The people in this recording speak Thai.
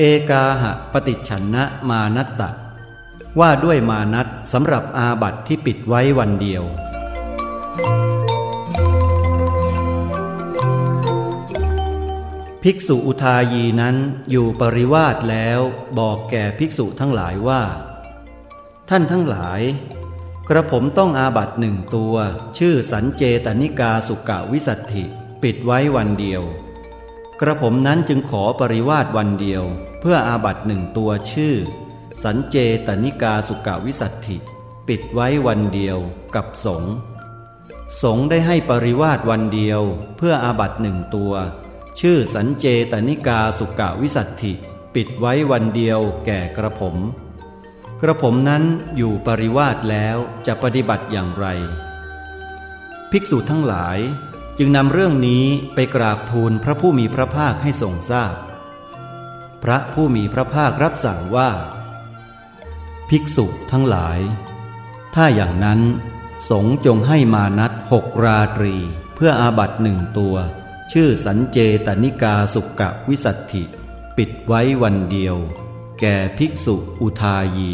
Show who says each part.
Speaker 1: เอกาหะปฏิฉันนะมานัตตะ ว่าด้วยมานัตสำหรับอาบัติที่ปิดไว้วันเดียว ภิกษุอุทายีนั้นอยู่ปริวาสแล้วบอกแก่ภิกษุทั้งหลายว่า ท่านทั้งหลาย กระผมต้องอาบัตหนึ่งตัว ชื่อสันเจตนิกาสุกะวิสัตถิ ปิดไว้วันเดียว กระผมนั้นจึงขอปริวาสวันเดียว เพื่ออาบัตหนึ่งตัวชื่อ สันเจตนิกาสุกะวิสัตถิ ปิดไว้วันเดียวกับสงสงได้ให้ปริวาสวันเดียว เพื่ออาบัตหนึ่งตัว ชื่อสันเจตนิกาสุกะวิสัตถิ ปิดไว้วันเดียวแก่กระผม กระผมนั้นอยู่ปริวาสแล้วจะปฏิบัติอย่างไร ภิกษุทั้งหลาย จึงนำเรื่องนี้ไปกราบทูลพระผู้มีพระภาคให้ทรงทราบพพระผู้มีพระภาครับสั่งว่า ภิกษุทั้งหลาย ถ้าอย่างนั้น สงฆ์จงให้มานัดหกราตรี เพื่ออาบัตหนึ่งตัว ชื่อสันเจตนิกาสุกะวิสัตถิ ปิดไว้วันเดียว แก่ภิกษุอุทายี